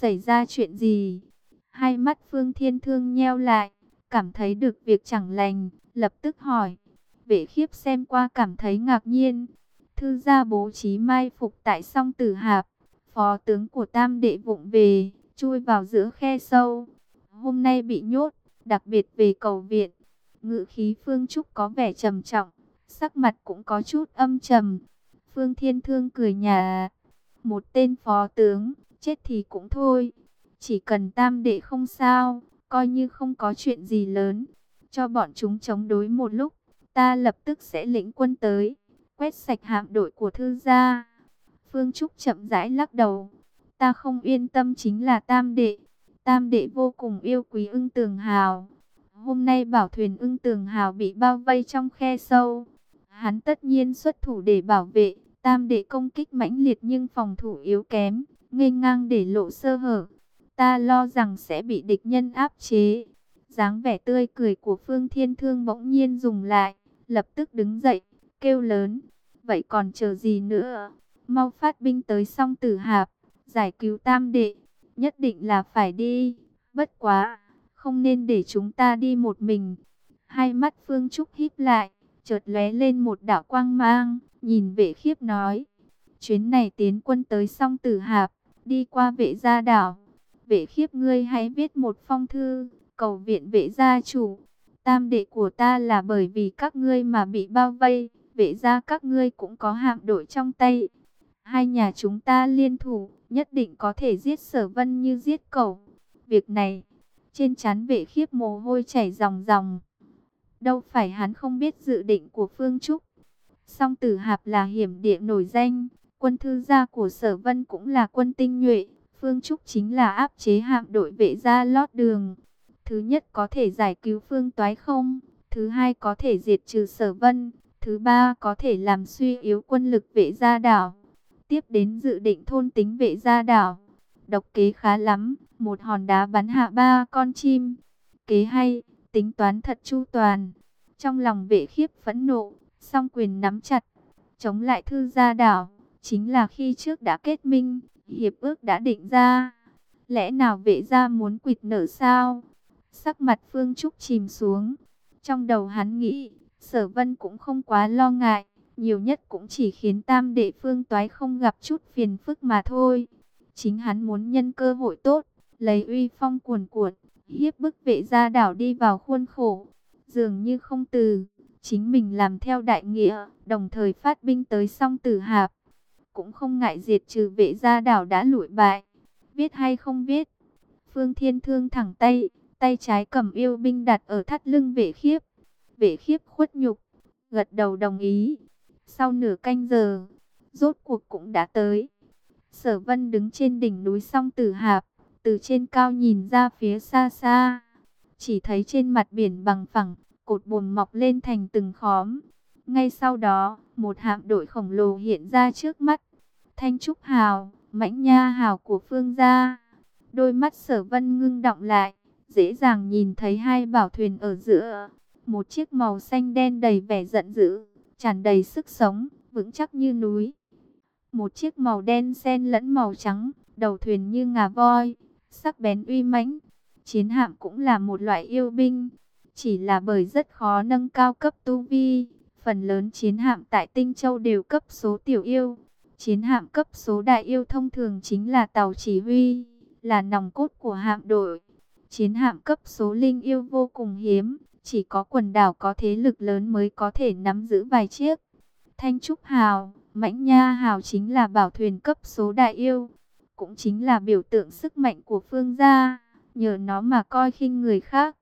Xảy ra chuyện gì? Hai mắt Phương Thiên Thương nheo lại, cảm thấy được việc chẳng lành, lập tức hỏi. Vệ khiếp xem qua cảm thấy ngạc nhiên. Thư gia bố trí mai phục tại song tử hạp. Phó tướng của tam đệ vụng về, chui vào giữa khe sâu. Hôm nay bị nhốt, đặc biệt về cầu viện. Ngự khí Phương Trúc có vẻ trầm trọng, sắc mặt cũng có chút âm trầm. Phương Thiên Thương cười nhà, một tên phó tướng, chết thì cũng thôi. Chỉ cần tam đệ không sao, coi như không có chuyện gì lớn. Cho bọn chúng chống đối một lúc, ta lập tức sẽ lĩnh quân tới, quét sạch hạm đội của thư gia. Phương Trúc chậm rãi lắc đầu, ta không yên tâm chính là tam đệ. Tam đệ vô cùng yêu quý ưng tường hào. Hôm nay bảo thuyền ưng tường hào bị bao vây trong khe sâu. Hắn tất nhiên xuất thủ để bảo vệ. Tam đệ công kích mãnh liệt nhưng phòng thủ yếu kém. Ngây ngang để lộ sơ hở. Ta lo rằng sẽ bị địch nhân áp chế. dáng vẻ tươi cười của Phương Thiên Thương bỗng nhiên dùng lại. Lập tức đứng dậy, kêu lớn. Vậy còn chờ gì nữa? Mau phát binh tới song tử hạp. Giải cứu tam đệ. Nhất định là phải đi. Bất quá không nên để chúng ta đi một mình. Hai mắt Phương Trúc híp lại, chợt lóe lên một đạo quang mang, nhìn vệ khiếp nói. Chuyến này tiến quân tới song tử hạp, đi qua vệ gia đảo. Vệ khiếp ngươi hãy viết một phong thư, cầu viện vệ gia chủ. Tam đệ của ta là bởi vì các ngươi mà bị bao vây, vệ gia các ngươi cũng có hạm đội trong tay. Hai nhà chúng ta liên thủ, nhất định có thể giết sở vân như giết cẩu. Việc này, trên chán vệ khiếp mồ hôi chảy ròng ròng. Đâu phải hắn không biết dự định của Phương Trúc. Song tử hạp là hiểm địa nổi danh. Quân thư gia của sở vân cũng là quân tinh nhuệ. Phương Trúc chính là áp chế hạm đội vệ gia lót đường. Thứ nhất có thể giải cứu phương toái không. Thứ hai có thể diệt trừ sở vân. Thứ ba có thể làm suy yếu quân lực vệ gia đảo. Tiếp đến dự định thôn tính vệ gia đảo. Độc kế khá lắm, một hòn đá bắn hạ ba con chim. Kế hay, tính toán thật chu toàn. Trong lòng vệ khiếp phẫn nộ, song quyền nắm chặt, chống lại thư gia đảo. Chính là khi trước đã kết minh, hiệp ước đã định ra. Lẽ nào vệ gia muốn quỵt nở sao? Sắc mặt Phương Trúc chìm xuống. Trong đầu hắn nghĩ, sở vân cũng không quá lo ngại. Nhiều nhất cũng chỉ khiến tam đệ phương toái không gặp chút phiền phức mà thôi. Chính hắn muốn nhân cơ hội tốt, lấy uy phong cuồn cuộn, hiếp bức vệ gia đảo đi vào khuôn khổ. Dường như không từ, chính mình làm theo đại nghĩa, đồng thời phát binh tới song tử hạp. Cũng không ngại diệt trừ vệ gia đảo đã lụi bại. Biết hay không biết? Phương Thiên Thương thẳng tay, tay trái cầm yêu binh đặt ở thắt lưng vệ khiếp. Vệ khiếp khuất nhục, gật đầu đồng ý. Sau nửa canh giờ, rốt cuộc cũng đã tới. Sở vân đứng trên đỉnh núi song tử hạp, từ trên cao nhìn ra phía xa xa. Chỉ thấy trên mặt biển bằng phẳng, cột buồm mọc lên thành từng khóm. Ngay sau đó, một hạm đội khổng lồ hiện ra trước mắt. Thanh Trúc Hào, mãnh nha hào của phương gia. Đôi mắt sở vân ngưng động lại, dễ dàng nhìn thấy hai bảo thuyền ở giữa. Một chiếc màu xanh đen đầy vẻ giận dữ, tràn đầy sức sống, vững chắc như núi. Một chiếc màu đen xen lẫn màu trắng, đầu thuyền như ngà voi, sắc bén uy mãnh. Chiến hạm cũng là một loại yêu binh, chỉ là bởi rất khó nâng cao cấp tu vi. Phần lớn chiến hạm tại Tinh Châu đều cấp số tiểu yêu. Chiến hạm cấp số đại yêu thông thường chính là tàu chỉ huy, là nòng cốt của hạm đội. Chiến hạm cấp số linh yêu vô cùng hiếm, chỉ có quần đảo có thế lực lớn mới có thể nắm giữ vài chiếc. Thanh Trúc Hào Mãnh Nha Hào chính là bảo thuyền cấp số đại yêu, cũng chính là biểu tượng sức mạnh của phương gia, nhờ nó mà coi khinh người khác.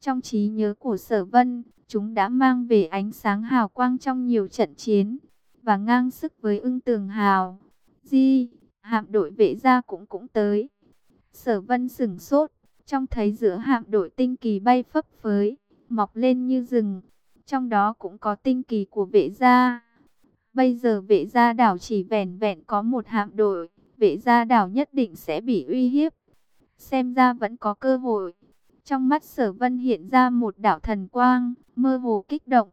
Trong trí nhớ của Sở Vân, chúng đã mang về ánh sáng hào quang trong nhiều trận chiến và ngang sức với ưng tường hào. Di, hạm đội vệ gia cũng cũng tới. Sở Vân sửng sốt, trong thấy giữa hạm đội tinh kỳ bay phấp phới, mọc lên như rừng, trong đó cũng có tinh kỳ của vệ gia. Bây giờ vệ gia đảo chỉ vẻn vẹn có một hạm đội, vệ gia đảo nhất định sẽ bị uy hiếp. Xem ra vẫn có cơ hội. Trong mắt sở vân hiện ra một đảo thần quang, mơ hồ kích động.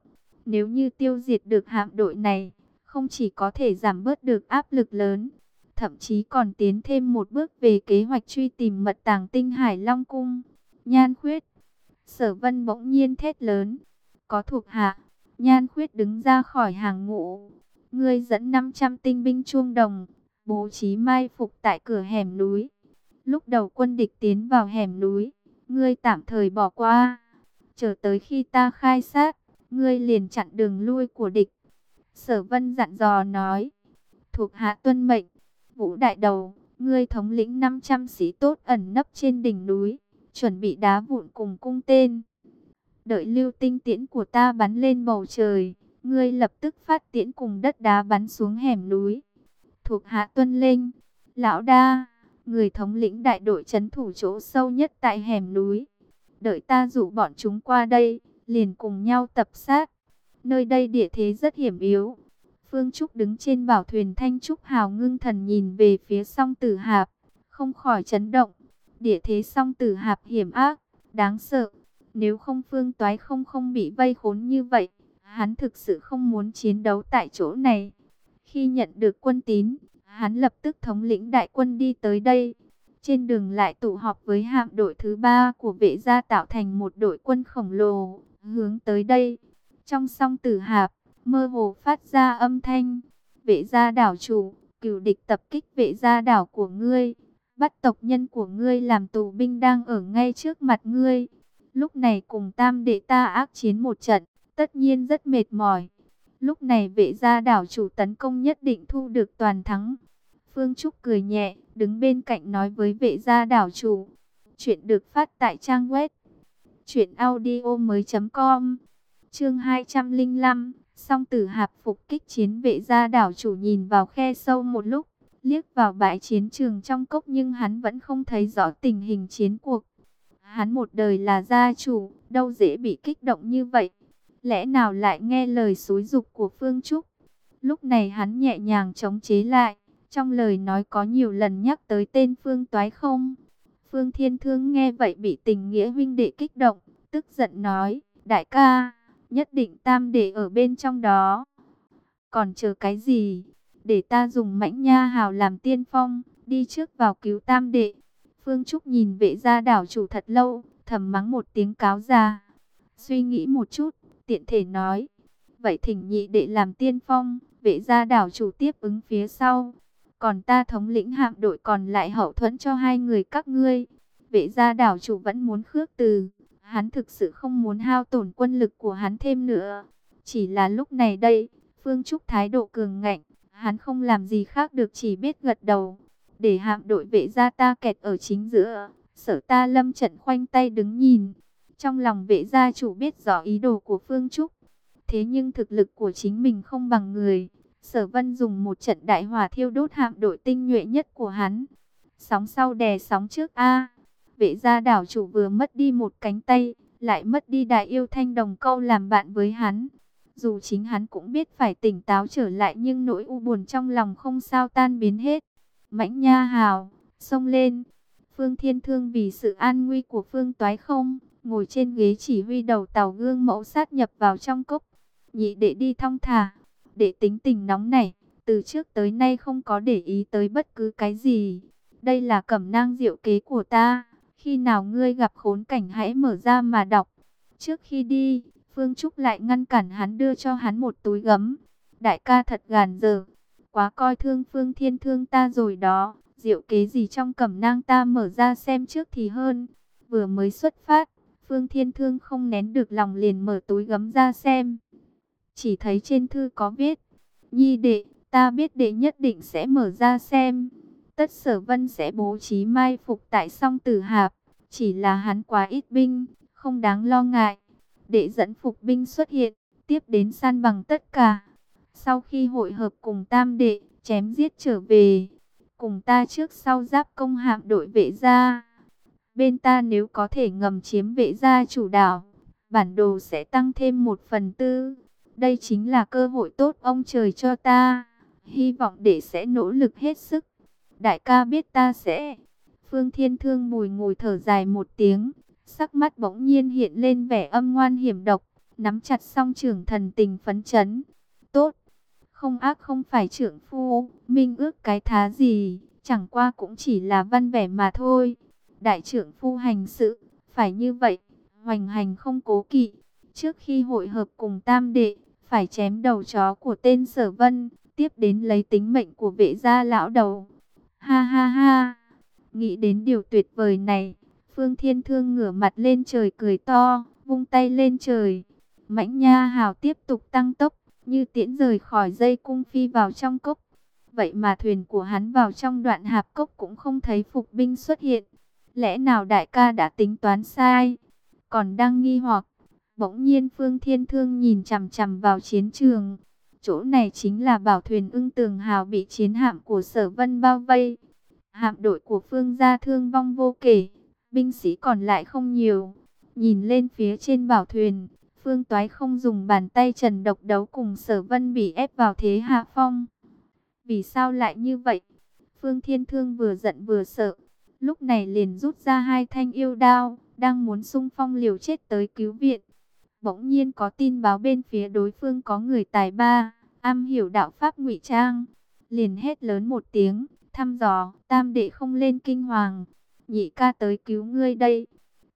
Nếu như tiêu diệt được hạm đội này, không chỉ có thể giảm bớt được áp lực lớn, thậm chí còn tiến thêm một bước về kế hoạch truy tìm mật tàng tinh Hải Long Cung. Nhan khuyết, sở vân bỗng nhiên thét lớn, có thuộc hạ, nhan khuyết đứng ra khỏi hàng ngũ. Ngươi dẫn 500 tinh binh chuông đồng, bố trí mai phục tại cửa hẻm núi. Lúc đầu quân địch tiến vào hẻm núi, ngươi tạm thời bỏ qua. Chờ tới khi ta khai sát, ngươi liền chặn đường lui của địch. Sở vân dặn dò nói, thuộc hạ tuân mệnh, vũ đại đầu, ngươi thống lĩnh 500 sĩ tốt ẩn nấp trên đỉnh núi, chuẩn bị đá vụn cùng cung tên. Đợi lưu tinh tiễn của ta bắn lên bầu trời, ngươi lập tức phát tiễn cùng đất đá bắn xuống hẻm núi. Thuộc hạ tuân lệnh. lão đa, người thống lĩnh đại đội chấn thủ chỗ sâu nhất tại hẻm núi. Đợi ta dụ bọn chúng qua đây, liền cùng nhau tập sát. Nơi đây địa thế rất hiểm yếu. Phương Trúc đứng trên bảo thuyền Thanh Trúc Hào ngưng thần nhìn về phía song tử hạp, không khỏi chấn động. Địa thế song tử hạp hiểm ác, đáng sợ. Nếu không Phương Toái không không bị vây khốn như vậy, hắn thực sự không muốn chiến đấu tại chỗ này. Khi nhận được quân tín, hắn lập tức thống lĩnh đại quân đi tới đây. Trên đường lại tụ họp với hạm đội thứ ba của vệ gia tạo thành một đội quân khổng lồ, hướng tới đây. Trong song tử hạp, mơ hồ phát ra âm thanh. Vệ gia đảo chủ, cửu địch tập kích vệ gia đảo của ngươi. Bắt tộc nhân của ngươi làm tù binh đang ở ngay trước mặt ngươi. Lúc này cùng tam đệ ta ác chiến một trận, tất nhiên rất mệt mỏi. Lúc này vệ gia đảo chủ tấn công nhất định thu được toàn thắng. Phương Trúc cười nhẹ, đứng bên cạnh nói với vệ gia đảo chủ. Chuyện được phát tại trang web truyệnaudiomoi.com. Chương 205, song tử hạp phục kích chiến vệ gia đảo chủ nhìn vào khe sâu một lúc, liếc vào bãi chiến trường trong cốc nhưng hắn vẫn không thấy rõ tình hình chiến cuộc. Hắn một đời là gia chủ, đâu dễ bị kích động như vậy. Lẽ nào lại nghe lời xúi dục của Phương Trúc? Lúc này hắn nhẹ nhàng chống chế lại, trong lời nói có nhiều lần nhắc tới tên Phương Toái không? Phương Thiên Thương nghe vậy bị tình nghĩa huynh đệ kích động, tức giận nói, đại ca, nhất định tam đệ ở bên trong đó. Còn chờ cái gì? Để ta dùng mãnh nha hào làm tiên phong, đi trước vào cứu tam đệ. Phương Trúc nhìn vệ gia đảo chủ thật lâu, thầm mắng một tiếng cáo ra. Suy nghĩ một chút, tiện thể nói. Vậy thỉnh nhị đệ làm tiên phong, vệ gia đảo chủ tiếp ứng phía sau. Còn ta thống lĩnh hạm đội còn lại hậu thuẫn cho hai người các ngươi. Vệ gia đảo chủ vẫn muốn khước từ. Hắn thực sự không muốn hao tổn quân lực của hắn thêm nữa. Chỉ là lúc này đây, Phương Trúc thái độ cường ngạnh. Hắn không làm gì khác được chỉ biết gật đầu. Để hạm đội vệ gia ta kẹt ở chính giữa. Sở ta lâm trận khoanh tay đứng nhìn. Trong lòng vệ gia chủ biết rõ ý đồ của Phương Trúc. Thế nhưng thực lực của chính mình không bằng người. Sở Vân dùng một trận đại hỏa thiêu đốt hạm đội tinh nhuệ nhất của hắn. Sóng sau đè sóng trước A. Vệ gia đảo chủ vừa mất đi một cánh tay, lại mất đi đại yêu thanh đồng câu làm bạn với hắn. Dù chính hắn cũng biết phải tỉnh táo trở lại nhưng nỗi u buồn trong lòng không sao tan biến hết. Mãnh nha hào, xông lên. Phương Thiên Thương vì sự an nguy của Phương Toái không, ngồi trên ghế chỉ huy đầu tàu gương mẫu sát nhập vào trong cốc. Nhị đệ đi thong thả, đệ tính tình nóng này, từ trước tới nay không có để ý tới bất cứ cái gì. Đây là cẩm nang diệu kế của ta, khi nào ngươi gặp khốn cảnh hãy mở ra mà đọc. Trước khi đi, Phương Trúc lại ngăn cản hắn đưa cho hắn một túi gấm. Đại ca thật gàn dở, quá coi thương Phương Thiên Thương ta rồi đó. Diệu kế gì trong cẩm nang ta mở ra xem trước thì hơn. Vừa mới xuất phát, Phương Thiên Thương không nén được lòng liền mở túi gấm ra xem. Chỉ thấy trên thư có viết, Nhi đệ, ta biết đệ nhất định sẽ mở ra xem. Tất sở vân sẽ bố trí mai phục tại song tử hạp, chỉ là hắn quá ít binh, không đáng lo ngại. Đệ dẫn phục binh xuất hiện, tiếp đến san bằng tất cả. Sau khi hội hợp cùng tam đệ, chém giết trở về, cùng ta trước sau giáp công hạm đội vệ gia. Bên ta nếu có thể ngầm chiếm vệ gia chủ đảo, bản đồ sẽ tăng thêm một phần tư. Đây chính là cơ hội tốt ông trời cho ta. Hy vọng để sẽ nỗ lực hết sức. Đại ca biết ta sẽ. Phương Thiên Thương mùi ngồi thở dài một tiếng. Sắc mắt bỗng nhiên hiện lên vẻ âm ngoan hiểm độc. Nắm chặt song trưởng thần tình phấn chấn. Tốt. Không ác không phải trưởng phu, minh ước cái thá gì, chẳng qua cũng chỉ là văn vẻ mà thôi. Đại trưởng phu hành sự, phải như vậy, hoành hành không cố kỵ. Trước khi hội hợp cùng tam đệ, phải chém đầu chó của tên sở vân, tiếp đến lấy tính mệnh của vệ gia lão đầu. Ha ha ha, nghĩ đến điều tuyệt vời này, Phương Thiên Thương ngửa mặt lên trời cười to, vung tay lên trời. Mãnh Nha Hào tiếp tục tăng tốc, như tiễn rời khỏi dây cung phi vào trong cốc. Vậy mà thuyền của hắn vào trong đoạn hạp cốc cũng không thấy phục binh xuất hiện. Lẽ nào đại ca đã tính toán sai? Còn đang nghi hoặc, bỗng nhiên Phương Thiên Thương nhìn chằm chằm vào chiến trường. Chỗ này chính là bảo thuyền ưng tường hào bị chiến hạm của sở vân bao vây. Hạm đội của Phương gia thương vong vô kể, binh sĩ còn lại không nhiều. Nhìn lên phía trên bảo thuyền, Phương Toái không dùng bàn tay trần độc đấu cùng sở vân bị ép vào thế hạ phong. Vì sao lại như vậy? Phương Thiên Thương vừa giận vừa sợ, lúc này liền rút ra hai thanh yêu đao, đang muốn xung phong liều chết tới cứu viện. Bỗng nhiên có tin báo bên phía đối phương có người tài ba, am hiểu đạo pháp ngụy trang, liền hét lớn một tiếng, thăm dò, tam đệ không lên kinh hoàng, nhị ca tới cứu ngươi đây.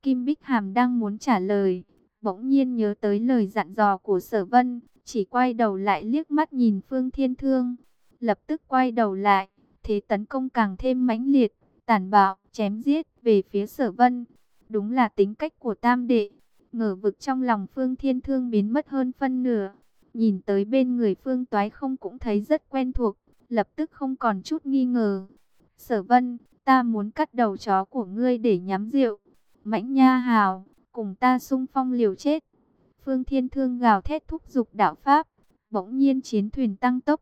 Kim Bích Hàm đang muốn trả lời, bỗng nhiên nhớ tới lời dặn dò của sở vân, chỉ quay đầu lại liếc mắt nhìn Phương Thiên Thương, lập tức quay đầu lại, thế tấn công càng thêm mãnh liệt, tàn bạo, chém giết về phía sở vân. Đúng là tính cách của tam đệ, ngờ vực trong lòng Phương Thiên Thương biến mất hơn phân nửa, nhìn tới bên người Phương Toái không cũng thấy rất quen thuộc, lập tức không còn chút nghi ngờ. Sở vân, ta muốn cắt đầu chó của ngươi để nhắm rượu. Mãnh nha hào, cùng ta sung phong liều chết. Phương Thiên Thương gào thét thúc giục đạo Pháp, bỗng nhiên chiến thuyền tăng tốc.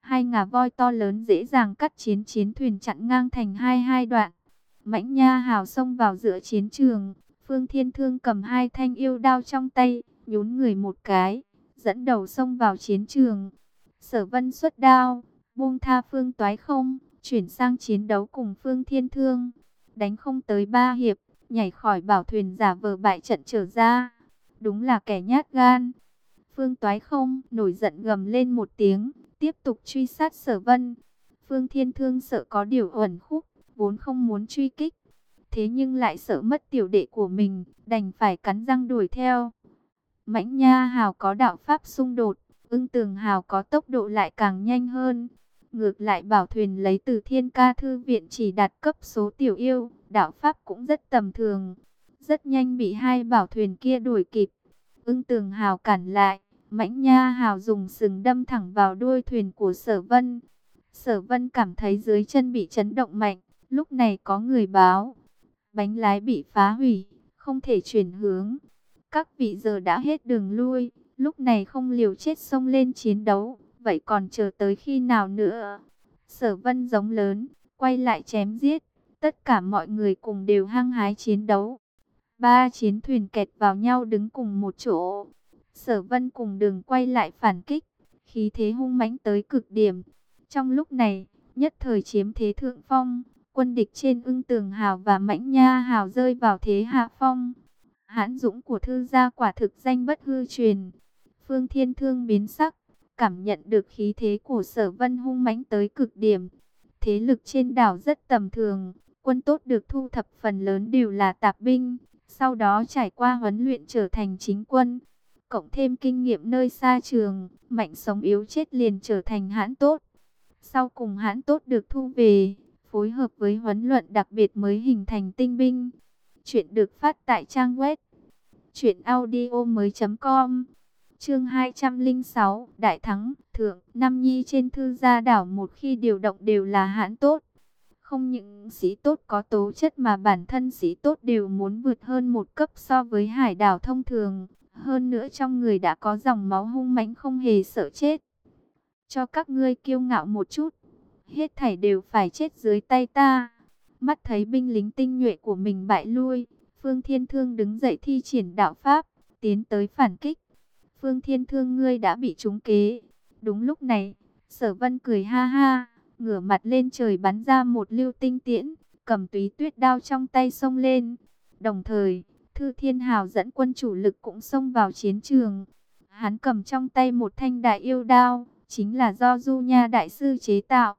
Hai ngà voi to lớn dễ dàng cắt chiến chiến thuyền chặn ngang thành hai hai đoạn. Mãnh nha hào xông vào giữa chiến trường, Phương Thiên Thương cầm hai thanh yêu đao trong tay, nhún người một cái, dẫn đầu xông vào chiến trường. Sở Vân xuất đao, buông tha Phương Toái không, chuyển sang chiến đấu cùng Phương Thiên Thương. Đánh không tới ba hiệp, nhảy khỏi bảo thuyền giả vờ bại trận trở ra. Đúng là kẻ nhát gan. Phương Toái không nổi giận gầm lên một tiếng, tiếp tục truy sát sở vân. Phương Thiên Thương sợ có điều ẩn khúc, vốn không muốn truy kích. Thế nhưng lại sợ mất tiểu đệ của mình, đành phải cắn răng đuổi theo. Mãnh Nha Hào có đạo pháp xung đột, ưng tường Hào có tốc độ lại càng nhanh hơn. Ngược lại bảo thuyền lấy từ thiên ca thư viện chỉ đạt cấp số tiểu yêu, đạo pháp cũng rất tầm thường. Rất nhanh bị hai bảo thuyền kia đuổi kịp. Ưng tường hào cản lại, mãnh nha hào dùng sừng đâm thẳng vào đuôi thuyền của sở vân. Sở vân cảm thấy dưới chân bị chấn động mạnh, lúc này có người báo. Bánh lái bị phá hủy, không thể chuyển hướng. Các vị giờ đã hết đường lui, lúc này không liều chết xông lên chiến đấu, vậy còn chờ tới khi nào nữa? Sở vân giống lớn, quay lại chém giết, tất cả mọi người cùng đều hăng hái chiến đấu. Ba chiến thuyền kẹt vào nhau đứng cùng một chỗ. Sở vân cùng đường quay lại phản kích, khí thế hung mãnh tới cực điểm. Trong lúc này, nhất thời chiếm thế thượng phong, quân địch trên ưng tường hào và mãnh nha hào rơi vào thế hạ phong. Hãn dũng của thư gia quả thực danh bất hư truyền. Phương Thiên Thương biến sắc, cảm nhận được khí thế của sở vân hung mãnh tới cực điểm. Thế lực trên đảo rất tầm thường, quân tốt được thu thập phần lớn đều là tạp binh, sau đó trải qua huấn luyện trở thành chính quân. Cộng thêm kinh nghiệm nơi xa trường, mạnh sống yếu chết liền trở thành hãn tốt. Sau cùng hãn tốt được thu về, phối hợp với huấn luyện đặc biệt mới hình thành tinh binh. Chuyện được phát tại trang web chuyệnaudio mới com Chương 206, Đại Thắng, Thượng, Nam Nhi trên thư gia đảo một khi điều động đều là hãn tốt. Không những sĩ tốt có tố chất mà bản thân sĩ tốt đều muốn vượt hơn một cấp so với hải đảo thông thường. Hơn nữa trong người đã có dòng máu hung mãnh không hề sợ chết. Cho các ngươi kiêu ngạo một chút, hết thảy đều phải chết dưới tay ta. Mắt thấy binh lính tinh nhuệ của mình bại lui, Phương Thiên Thương đứng dậy thi triển đạo Pháp, tiến tới phản kích. Phương Thiên Thương ngươi đã bị trúng kế. Đúng lúc này, Sở Vân cười ha ha, ngửa mặt lên trời bắn ra một lưu tinh tiễn, cầm túy tuyết đao trong tay xông lên. Đồng thời, Thư Thiên Hào dẫn quân chủ lực cũng xông vào chiến trường. Hắn cầm trong tay một thanh đại yêu đao, chính là do Du Nha Đại Sư chế tạo.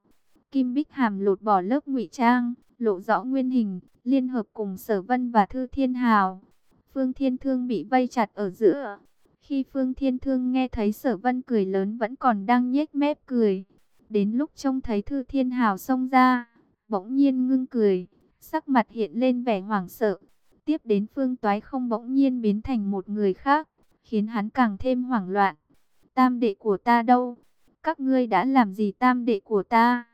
Kim Bích Hàm lột bỏ lớp ngụy trang, lộ rõ nguyên hình, liên hợp cùng Sở Vân và Thư Thiên Hào. Phương Thiên Thương bị vây chặt ở giữa. Khi Phương Thiên Thương nghe thấy Sở Vân cười lớn vẫn còn đang nhếch mép cười. Đến lúc trông thấy Thư Thiên Hào xông ra, bỗng nhiên ngưng cười, sắc mặt hiện lên vẻ hoảng sợ. Tiếp đến Phương Toái không bỗng nhiên biến thành một người khác, khiến hắn càng thêm hoảng loạn. Tam đệ của ta đâu? Các ngươi đã làm gì tam đệ của ta?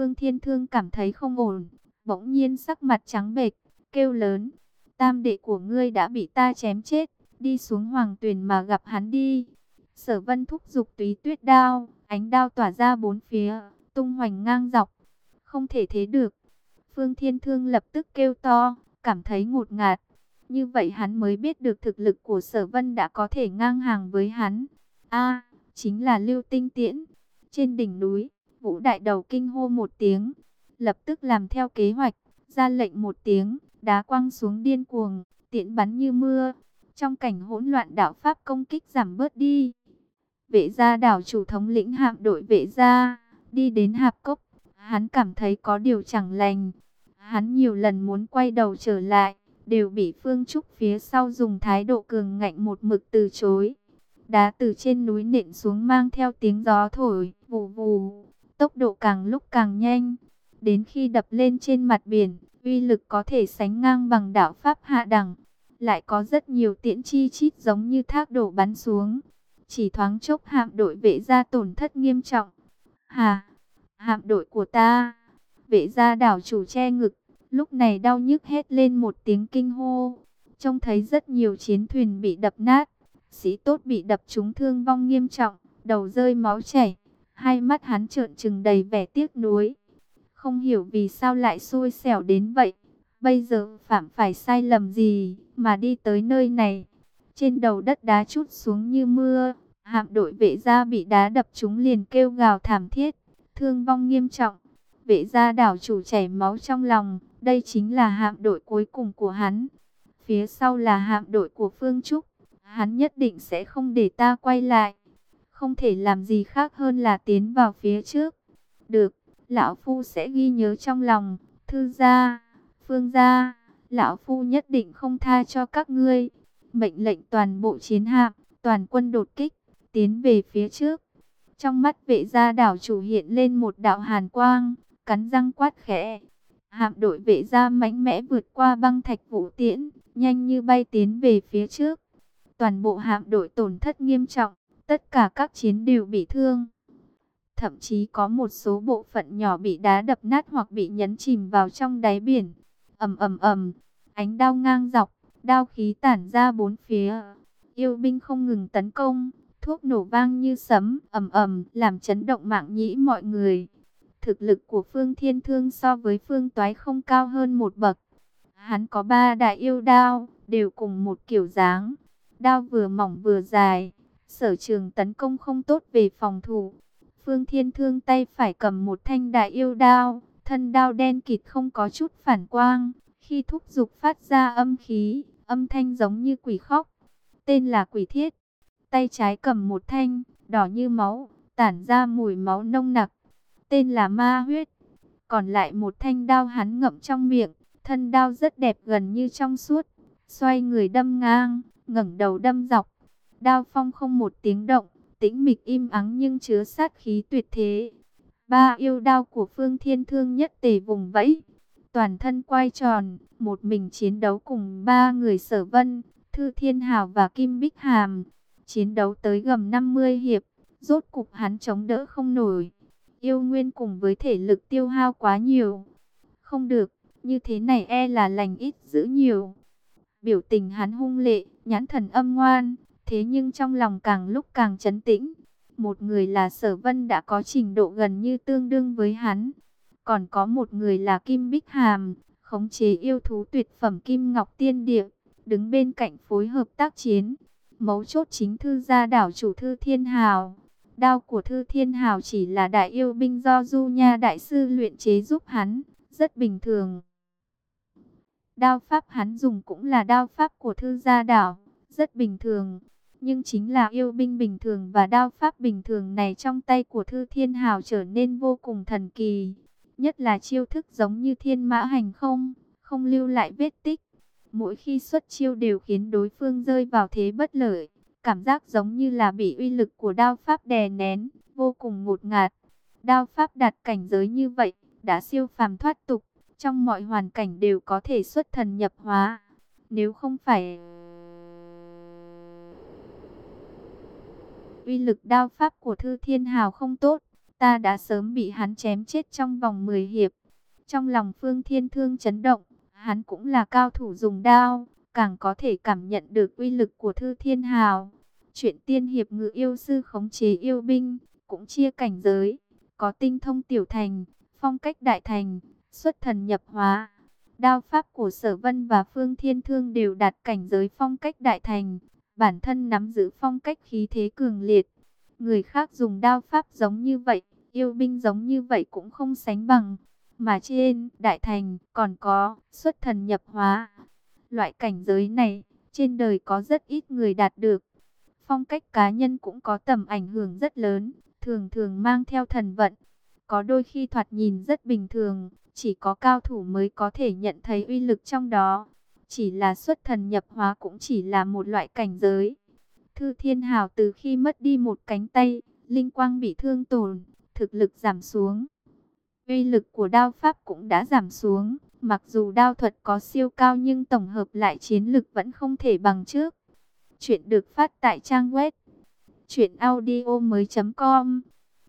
Phương Thiên Thương cảm thấy không ổn, bỗng nhiên sắc mặt trắng bệch, kêu lớn. Tam đệ của ngươi đã bị ta chém chết, đi xuống hoàng tuyển mà gặp hắn đi. Sở vân thúc giục túy tuyết đao, ánh đao tỏa ra bốn phía, tung hoành ngang dọc. Không thể thế được. Phương Thiên Thương lập tức kêu to, cảm thấy ngột ngạt. Như vậy hắn mới biết được thực lực của sở vân đã có thể ngang hàng với hắn. a chính là lưu tinh tiễn. Trên đỉnh núi, vũ đại đầu kinh hô một tiếng, lập tức làm theo kế hoạch, ra lệnh một tiếng, đá quăng xuống điên cuồng, tiện bắn như mưa. Trong cảnh hỗn loạn đạo Pháp công kích giảm bớt đi. Vệ gia đảo chủ thống lĩnh hạm đội vệ gia, đi đến hạp cốc, hắn cảm thấy có điều chẳng lành. Hắn nhiều lần muốn quay đầu trở lại, đều bị Phương Trúc phía sau dùng thái độ cường ngạnh một mực từ chối. Đá từ trên núi nện xuống mang theo tiếng gió thổi, vù vù, tốc độ càng lúc càng nhanh. Đến khi đập lên trên mặt biển, uy lực có thể sánh ngang bằng đảo Pháp hạ đẳng. Lại có rất nhiều tiễn chi chít giống như thác đổ bắn xuống. Chỉ thoáng chốc hạm đội vệ ra tổn thất nghiêm trọng. Hà, hạm đội của ta, vệ ra đảo chủ che ngực, lúc này đau nhức hét lên một tiếng kinh hô. Trông thấy rất nhiều chiến thuyền bị đập nát, sĩ tốt bị đập trúng thương vong nghiêm trọng, đầu rơi máu chảy, hai mắt hắn trợn trừng đầy vẻ tiếc nuối. Không hiểu vì sao lại xui xẻo đến vậy. Bây giờ phạm phải sai lầm gì mà đi tới nơi này. Trên đầu đất đá chút xuống như mưa. Hạm đội vệ gia bị đá đập chúng liền kêu gào thảm thiết. Thương vong nghiêm trọng. Vệ gia đảo chủ chảy máu trong lòng. Đây chính là hạm đội cuối cùng của hắn. Phía sau là hạm đội của Phương Trúc. Hắn nhất định sẽ không để ta quay lại. Không thể làm gì khác hơn là tiến vào phía trước. Được lão phu sẽ ghi nhớ trong lòng, thư gia, phương gia, lão phu nhất định không tha cho các ngươi. Mệnh lệnh toàn bộ chiến hạm, toàn quân đột kích, tiến về phía trước. Trong mắt vệ gia đảo chủ hiện lên một đạo hàn quang, cắn răng quát khẽ. Hạm đội vệ gia mạnh mẽ vượt qua băng thạch vũ tiễn, nhanh như bay tiến về phía trước. Toàn bộ hạm đội tổn thất nghiêm trọng, tất cả các chiến đều bị thương thậm chí có một số bộ phận nhỏ bị đá đập nát hoặc bị nhấn chìm vào trong đáy biển. ầm ầm ầm, ánh đao ngang dọc, đao khí tản ra bốn phía. Yêu binh không ngừng tấn công, thuốc nổ vang như sấm, ầm ầm, làm chấn động mạng nhĩ mọi người. Thực lực của Phương Thiên Thương so với Phương Toái không cao hơn một bậc. Hắn có ba đại yêu đao, đều cùng một kiểu dáng. Đao vừa mỏng vừa dài, sở trường tấn công không tốt về phòng thủ Phương Thiên Thương tay phải cầm một thanh đại yêu đao, thân đao đen kịt không có chút phản quang, khi thúc dục phát ra âm khí, âm thanh giống như quỷ khóc. Tên là quỷ thiết. Tay trái cầm một thanh, đỏ như máu, tản ra mùi máu nông nặc. Tên là ma huyết. Còn lại một thanh đao hắn ngậm trong miệng, thân đao rất đẹp gần như trong suốt. Xoay người đâm ngang, ngẩng đầu đâm dọc. Đao phong không một tiếng động, tĩnh mịch im ắng nhưng chứa sát khí tuyệt thế. Ba yêu đao của Phương Thiên Thương nhất tề vùng vẫy, toàn thân quay tròn, một mình chiến đấu cùng ba người sở vân, Thư Thiên Hào và Kim Bích Hàm. Chiến đấu tới gầm 50 hiệp, rốt cục hắn chống đỡ không nổi. Yêu nguyên cùng với thể lực tiêu hao quá nhiều. Không được, như thế này e là lành ít giữ nhiều. Biểu tình hắn hung lệ, nhãn thần âm ngoan, Thế nhưng trong lòng càng lúc càng chấn tĩnh. Một người là sở vân đã có trình độ gần như tương đương với hắn. Còn có một người là Kim Bích Hàm, khống chế yêu thú tuyệt phẩm Kim Ngọc Tiên Địa, đứng bên cạnh phối hợp tác chiến. Mấu chốt chính thư gia đảo chủ thư Thiên Hào. Đao của thư Thiên Hào chỉ là đại yêu binh do Du Nha Đại Sư luyện chế giúp hắn, rất bình thường. Đao pháp hắn dùng cũng là đao pháp của thư gia đảo, rất bình thường. Nhưng chính là yêu binh bình thường và đao pháp bình thường này trong tay của Thư Thiên Hào trở nên vô cùng thần kỳ. Nhất là chiêu thức giống như thiên mã hành không, không lưu lại vết tích. Mỗi khi xuất chiêu đều khiến đối phương rơi vào thế bất lợi. Cảm giác giống như là bị uy lực của đao pháp đè nén, vô cùng ngột ngạt. Đao pháp đạt cảnh giới như vậy, đã siêu phàm thoát tục, trong mọi hoàn cảnh đều có thể xuất thần nhập hóa. Nếu không phải uy lực đao pháp của Thư Thiên Hào không tốt, ta đã sớm bị hắn chém chết trong vòng 10 hiệp. Trong lòng Phương Thiên Thương chấn động, hắn cũng là cao thủ dùng đao, càng có thể cảm nhận được uy lực của Thư Thiên Hào. Chuyện tiên hiệp ngự yêu sư khống chế yêu binh, cũng chia cảnh giới, có tinh thông tiểu thành, phong cách đại thành, xuất thần nhập hóa. Đao pháp của Sở Vân và Phương Thiên Thương đều đạt cảnh giới phong cách đại thành, bản thân nắm giữ phong cách khí thế cường liệt. Người khác dùng đao pháp giống như vậy, yêu binh giống như vậy cũng không sánh bằng. Mà trên đại thành còn có xuất thần nhập hóa. Loại cảnh giới này, trên đời có rất ít người đạt được. Phong cách cá nhân cũng có tầm ảnh hưởng rất lớn, thường thường mang theo thần vận. Có đôi khi thoạt nhìn rất bình thường, chỉ có cao thủ mới có thể nhận thấy uy lực trong đó. Chỉ là xuất thần nhập hóa cũng chỉ là một loại cảnh giới. Thư Thiên Hào từ khi mất đi một cánh tay, linh quang bị thương tổn, thực lực giảm xuống. Uy lực của đao pháp cũng đã giảm xuống, mặc dù đao thuật có siêu cao nhưng tổng hợp lại chiến lực vẫn không thể bằng trước. Chuyện được phát tại trang web truyệnaudiomoi.com.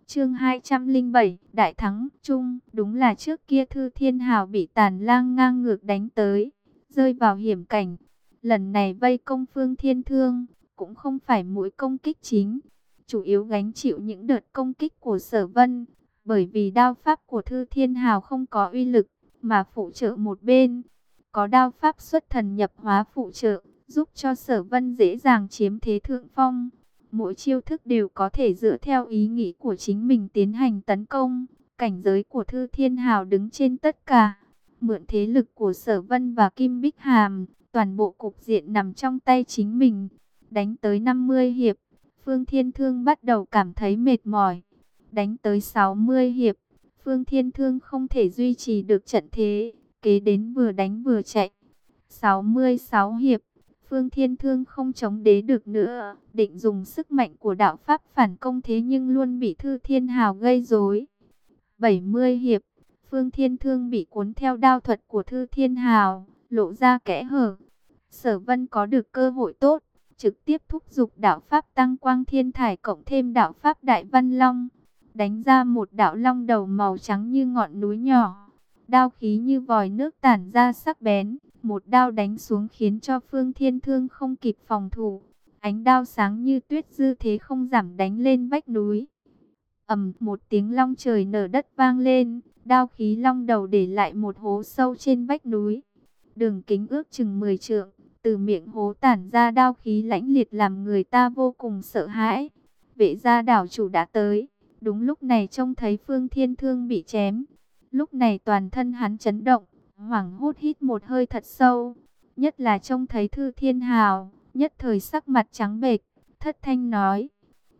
Chương 207, Đại thắng Trung, đúng là trước kia Thư Thiên Hào bị Tàn Lang ngang ngược đánh tới, rơi vào hiểm cảnh. Lần này vây công Phương Thiên Thương, cũng không phải mũi công kích chính, chủ yếu gánh chịu những đợt công kích của Sở Vân, bởi vì đao pháp của Thư Thiên Hào không có uy lực, mà phụ trợ một bên. Có đao pháp xuất thần nhập hóa phụ trợ, giúp cho Sở Vân dễ dàng chiếm thế thượng phong. Mỗi chiêu thức đều có thể dựa theo ý nghĩ của chính mình tiến hành tấn công. Cảnh giới của Thư Thiên Hào đứng trên tất cả. Mượn thế lực của Sở Vân và Kim Bích Hàm, toàn bộ cục diện nằm trong tay chính mình. Đánh tới 50 hiệp, Phương Thiên Thương bắt đầu cảm thấy mệt mỏi. Đánh tới 60 hiệp, Phương Thiên Thương không thể duy trì được trận thế, kế đến vừa đánh vừa chạy. 66 hiệp, Phương Thiên Thương không chống đế được nữa, định dùng sức mạnh của đạo Pháp phản công thế nhưng luôn bị Thư Thiên Hào gây rối. 70 hiệp, Phương Thiên Thương bị cuốn theo đao thuật của Thư Thiên Hào, lộ ra kẽ hở. Sở Vân có được cơ hội tốt, trực tiếp thúc giục đạo Pháp Tăng Quang Thiên Thải cộng thêm đạo Pháp Đại Văn Long, đánh ra một đạo long đầu màu trắng như ngọn núi nhỏ. Đao khí như vòi nước tản ra sắc bén, một đao đánh xuống khiến cho Phương Thiên Thương không kịp phòng thủ. Ánh đao sáng như tuyết dư thế không giảm đánh lên vách núi ầm một tiếng long trời nở đất vang lên, đao khí long đầu để lại một hố sâu trên vách núi. Đường kính ước chừng 10 trượng, từ miệng hố tản ra đao khí lãnh liệt làm người ta vô cùng sợ hãi. Vệ gia đảo chủ đã tới, đúng lúc này trông thấy Phương Thiên Thương bị chém. Lúc này toàn thân hắn chấn động, hoảng hốt hít một hơi thật sâu. Nhất là trông thấy Thư Thiên Hào, nhất thời sắc mặt trắng bệch, thất thanh nói.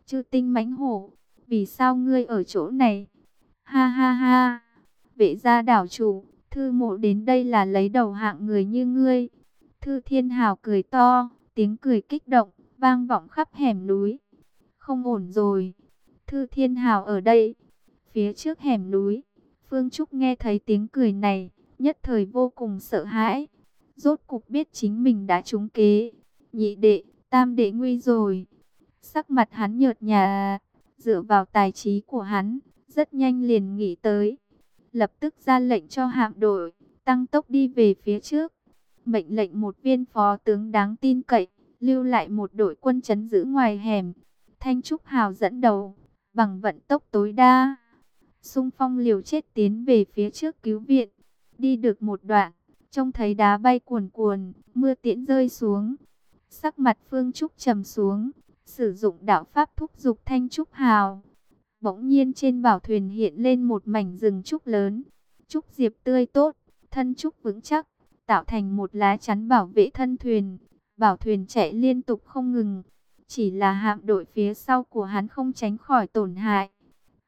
Chư tinh mãnh hổ, vì sao ngươi ở chỗ này? Ha ha ha, vệ gia đảo chủ, thư mộ đến đây là lấy đầu hạng người như ngươi. Thư Thiên Hào cười to, tiếng cười kích động, vang vọng khắp hẻm núi. Không ổn rồi, Thư Thiên Hào ở đây, phía trước hẻm núi. Phương Trúc nghe thấy tiếng cười này, nhất thời vô cùng sợ hãi. Rốt cục biết chính mình đã trúng kế. Nhị đệ, tam đệ nguy rồi. Sắc mặt hắn nhợt nhạt, dựa vào tài trí của hắn, rất nhanh liền nghĩ tới. Lập tức ra lệnh cho hạm đội, tăng tốc đi về phía trước. Mệnh lệnh một viên phó tướng đáng tin cậy, lưu lại một đội quân chấn giữ ngoài hẻm. Thanh Trúc Hào dẫn đầu, bằng vận tốc tối đa. Xung phong liều chết tiến về phía trước cứu viện. Đi được một đoạn, trông thấy đá bay cuồn cuồn, mưa tiễn rơi xuống. Sắc mặt Phương Trúc trầm xuống, sử dụng đạo pháp thúc dục thanh trúc hào. Bỗng nhiên trên bảo thuyền hiện lên một mảnh rừng trúc lớn. Trúc diệp tươi tốt, thân trúc vững chắc, tạo thành một lá chắn bảo vệ thân thuyền. Bảo thuyền chạy liên tục không ngừng. Chỉ là hạm đội phía sau của hắn không tránh khỏi tổn hại.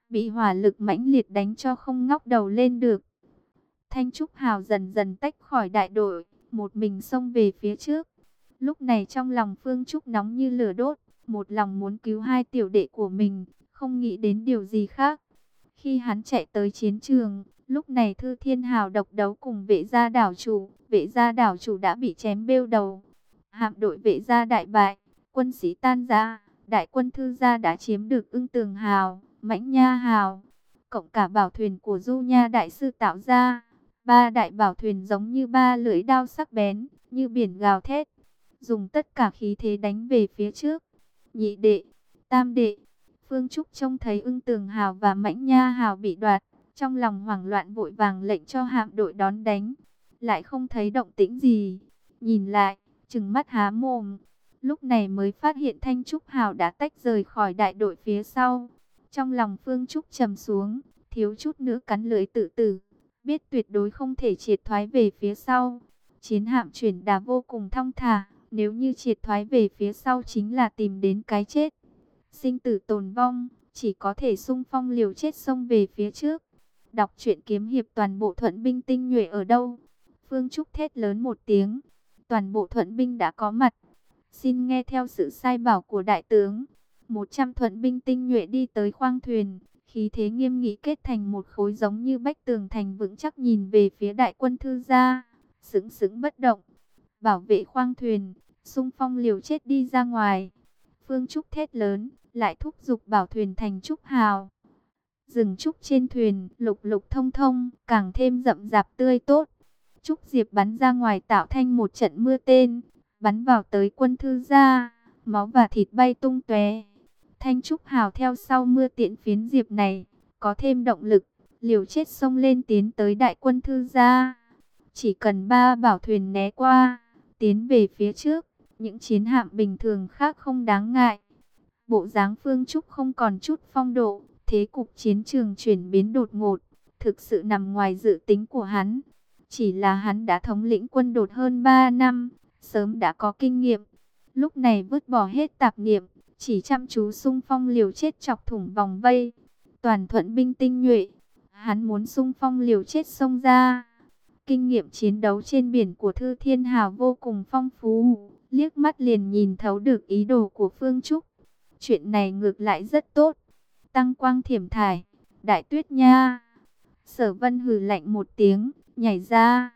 Bị hỏa lực mãnh liệt đánh cho không ngóc đầu lên được. Thanh Trúc Hào dần dần tách khỏi đại đội, một mình xông về phía trước. Lúc này trong lòng Phương Trúc nóng như lửa đốt, một lòng muốn cứu hai tiểu đệ của mình, không nghĩ đến điều gì khác. Khi hắn chạy tới chiến trường, lúc này Thư Thiên Hào độc đấu cùng vệ gia đảo chủ, vệ gia đảo chủ đã bị chém bêu đầu. Hạm đội vệ gia đại bại, quân sĩ tan ra, đại quân Thư gia đã chiếm được ưng tường hào, mãnh nha hào, cộng cả bảo thuyền của Du Nha đại sư tạo ra. Ba đại bảo thuyền giống như ba lưỡi đao sắc bén, như biển gào thét, dùng tất cả khí thế đánh về phía trước. Nhị đệ, tam đệ, Phương Trúc trông thấy ưng tường hào và mãnh nha hào bị đoạt, trong lòng hoảng loạn vội vàng lệnh cho hạm đội đón đánh, lại không thấy động tĩnh gì. Nhìn lại, chừng mắt há mồm, lúc này mới phát hiện Thanh Trúc Hào đã tách rời khỏi đại đội phía sau. Trong lòng Phương Trúc trầm xuống, thiếu chút nữa cắn lưỡi tự tử, biết tuyệt đối không thể triệt thoái về phía sau. Chiến hạm chuyển đà vô cùng thong thả, nếu như triệt thoái về phía sau chính là tìm đến cái chết. Sinh tử tồn vong, chỉ có thể sung phong liều chết xông về phía trước. Đọc truyện kiếm hiệp toàn bộ thuận binh tinh nhuệ ở đâu? Phương Trúc thét lớn một tiếng. Toàn bộ thuận binh đã có mặt. Xin nghe theo sự sai bảo của đại tướng. 100 thuận binh tinh nhuệ đi tới khoang thuyền. Khí thế nghiêm nghị kết thành một khối giống như bách tường thành vững chắc nhìn về phía đại quân thư gia. Sững sững bất động. Bảo vệ khoang thuyền. Xung phong liều chết đi ra ngoài. Phương Trúc thét lớn. Lại thúc giục bảo thuyền thành Trúc Hào. Rừng trúc trên thuyền, lục lục thông thông, càng thêm rậm rạp tươi tốt. Trúc Diệp bắn ra ngoài tạo thành một trận mưa tên, bắn vào tới quân thư gia, máu và thịt bay tung tóe. Thanh Trúc Hào theo sau mưa tiện phiến Diệp này, có thêm động lực, liều chết xông lên tiến tới đại quân thư gia. Chỉ cần ba bảo thuyền né qua, tiến về phía trước, những chiến hạm bình thường khác không đáng ngại. Bộ dáng Phương Trúc không còn chút phong độ, thế cục chiến trường chuyển biến đột ngột, thực sự nằm ngoài dự tính của hắn. Chỉ là hắn đã thống lĩnh quân đột hơn 3 năm, sớm đã có kinh nghiệm. Lúc này vứt bỏ hết tạp niệm, chỉ chăm chú sung phong liều chết chọc thủng vòng vây. Toàn thuận binh tinh nhuệ, hắn muốn sung phong liều chết xông ra. Kinh nghiệm chiến đấu trên biển của Thư Thiên Hào vô cùng phong phú, liếc mắt liền nhìn thấu được ý đồ của Phương Trúc. Chuyện này ngược lại rất tốt. Tăng quang thiểm thải, đại tuyết nha. Sở vân hừ lạnh một tiếng, nhảy ra.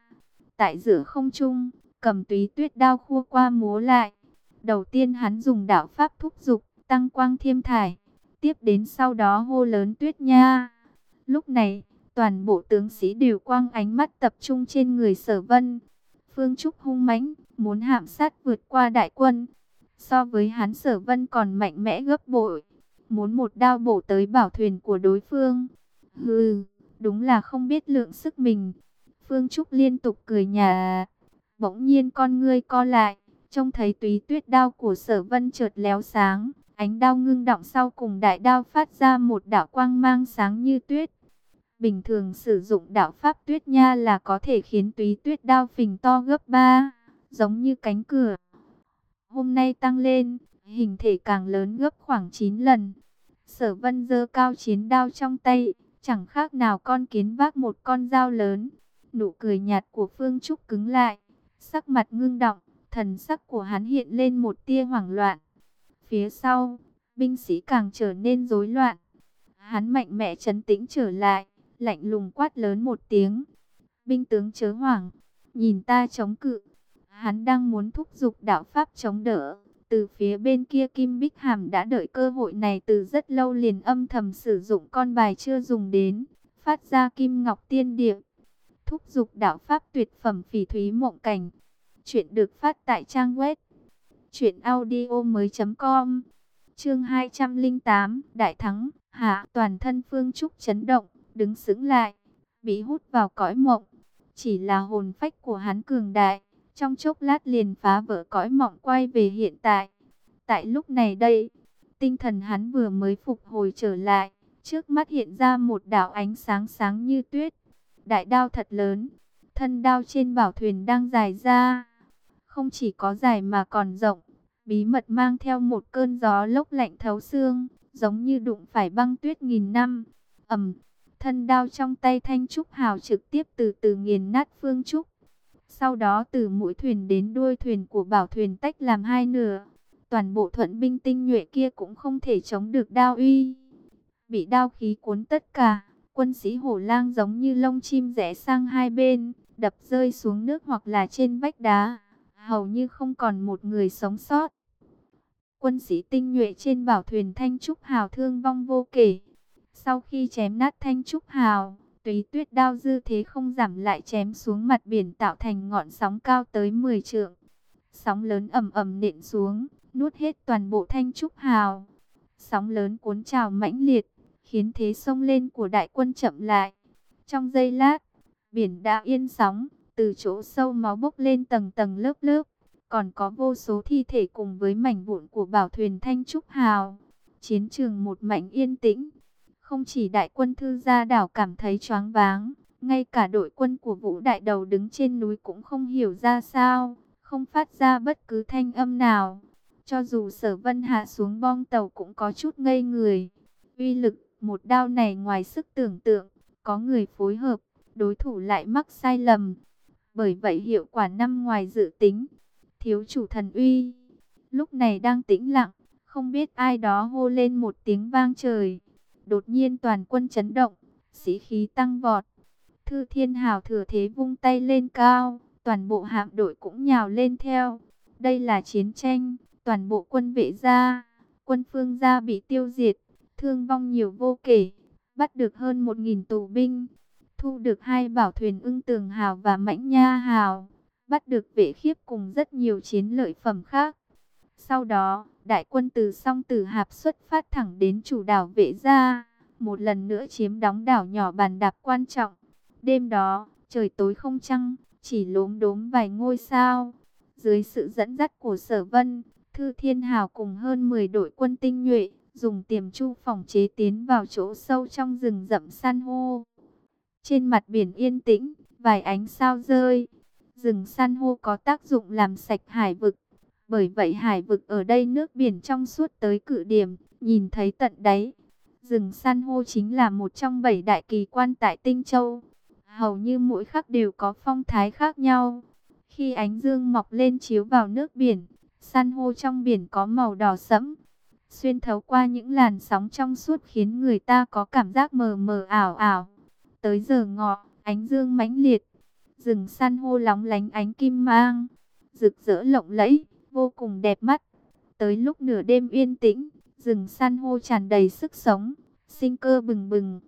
Tại giữa không trung, cầm túy tuyết đao khua qua múa lại. Đầu tiên hắn dùng đạo pháp thúc dục tăng quang thiêm thải. Tiếp đến sau đó hô lớn tuyết nha. Lúc này, toàn bộ tướng sĩ đều quang ánh mắt tập trung trên người sở vân. Phương Trúc hung mãnh, muốn hạm sát vượt qua đại quân. So với hắn sở vân còn mạnh mẽ gấp bội. Muốn một đao bổ tới bảo thuyền của đối phương. Hừ, đúng là không biết lượng sức mình. Phương Trúc liên tục cười nhà. Bỗng nhiên con ngươi co lại. Trông thấy túy tuyết đao của sở vân chợt léo sáng. Ánh đao ngưng động sau cùng đại đao phát ra một đạo quang mang sáng như tuyết. Bình thường sử dụng đạo pháp tuyết nha là có thể khiến túy tuyết đao phình to gấp 3, giống như cánh cửa. Hôm nay tăng lên, hình thể càng lớn gấp khoảng 9 lần. Sở vân dơ cao chiến đao trong tay, chẳng khác nào con kiến vác một con dao lớn. Nụ cười nhạt của Phương Trúc cứng lại, sắc mặt ngưng động, thần sắc của hắn hiện lên một tia hoảng loạn. Phía sau, binh sĩ càng trở nên rối loạn. Hắn mạnh mẽ chấn tĩnh trở lại, lạnh lùng quát lớn một tiếng. Binh tướng chớ hoảng, nhìn ta chống cự. Hắn đang muốn thúc giục đạo pháp chống đỡ. Từ phía bên kia Kim Bích Hàm đã đợi cơ hội này từ rất lâu liền âm thầm sử dụng con bài chưa dùng đến. Phát ra Kim Ngọc Tiên Địa. Thúc giục đạo pháp tuyệt phẩm phỉ thúy mộng cảnh. Chuyện được phát tại trang web. Chuyện audio mới com Chương 208 Đại Thắng Hạ toàn thân Phương Trúc chấn động Đứng sững lại Bị hút vào cõi mộng Chỉ là hồn phách của hắn cường đại trong chốc lát liền phá vỡ cõi mộng quay về hiện tại. Tại lúc này đây, tinh thần hắn vừa mới phục hồi trở lại, trước mắt hiện ra một đạo ánh sáng sáng như tuyết. Đại đao thật lớn, thân đao trên bảo thuyền đang dài ra, không chỉ có dài mà còn rộng, bí mật mang theo một cơn gió lốc lạnh thấu xương, giống như đụng phải băng tuyết nghìn năm. ầm, thân đao trong tay Thanh Trúc Hào trực tiếp từ từ nghiền nát phương trúc. Sau đó từ mũi thuyền đến đuôi thuyền của bảo thuyền tách làm hai nửa. Toàn bộ thuận binh tinh nhuệ kia cũng không thể chống được đao uy. Bị đao khí cuốn tất cả, quân sĩ hổ lang giống như lông chim rẽ sang hai bên, đập rơi xuống nước hoặc là trên vách đá. Hầu như không còn một người sống sót. Quân sĩ tinh nhuệ trên bảo thuyền Thanh Trúc Hào thương vong vô kể. Sau khi chém nát Thanh Trúc Hào, Túy tuyết đao dư thế không giảm lại chém xuống mặt biển tạo thành ngọn sóng cao tới 10 trượng. Sóng lớn ầm ầm nện xuống, nuốt hết toàn bộ thanh trúc hào. Sóng lớn cuốn trào mãnh liệt, khiến thế sông lên của đại quân chậm lại. Trong giây lát, biển đã yên sóng, từ chỗ sâu máu bốc lên tầng tầng lớp lớp. Còn có vô số thi thể cùng với mảnh vụn của bảo thuyền Thanh Trúc Hào. Chiến trường một mảnh yên tĩnh, không chỉ đại quân thư gia đảo cảm thấy choáng váng, ngay cả đội quân của vũ đại đầu đứng trên núi cũng không hiểu ra sao, không phát ra bất cứ thanh âm nào. Cho dù sở vân hạ xuống bong tàu cũng có chút ngây người. Uy lực, một đao này ngoài sức tưởng tượng, có người phối hợp, đối thủ lại mắc sai lầm. Bởi vậy hiệu quả năm ngoài dự tính. Thiếu chủ thần uy, lúc này đang tĩnh lặng, không biết ai đó hô lên một tiếng vang trời. Đột nhiên toàn quân chấn động, sĩ khí tăng vọt. Thư Thiên Hào thừa thế vung tay lên cao, toàn bộ hạm đội cũng nhào lên theo. Đây là chiến tranh, toàn bộ quân vệ gia, quân phương gia bị tiêu diệt, thương vong nhiều vô kể, bắt được hơn một nghìn tù binh, thu được hai bảo thuyền ưng tường hào và mãnh nha hào, bắt được vệ khiếp cùng rất nhiều chiến lợi phẩm khác. Sau đó, đại quân từ song tử hạp xuất phát thẳng đến chủ đảo vệ gia, một lần nữa chiếm đóng đảo nhỏ bàn đạp quan trọng. Đêm đó, trời tối không trăng, chỉ lốm đốm vài ngôi sao. Dưới sự dẫn dắt của sở vân, Thư Thiên Hào cùng hơn 10 đội quân tinh nhuệ, dùng tiềm chu phòng chế tiến vào chỗ sâu trong rừng rậm san hô. Trên mặt biển yên tĩnh, vài ánh sao rơi. Rừng san hô có tác dụng làm sạch hải vực, bởi vậy hải vực ở đây nước biển trong suốt tới cự điểm, nhìn thấy tận đáy. Rừng san hô chính là một trong bảy đại kỳ quan tại Tinh Châu. Hầu như mỗi khắc đều có phong thái khác nhau. Khi ánh dương mọc lên chiếu vào nước biển, san hô trong biển có màu đỏ sẫm. Xuyên thấu qua những làn sóng trong suốt khiến người ta có cảm giác mờ mờ ảo ảo. Tới giờ ngọ, ánh dương mãnh liệt. Rừng san hô lóng lánh ánh kim mang, rực rỡ lộng lẫy vô cùng đẹp mắt. Tới lúc nửa đêm yên tĩnh, rừng san hô tràn đầy sức sống, sinh cơ bừng bừng.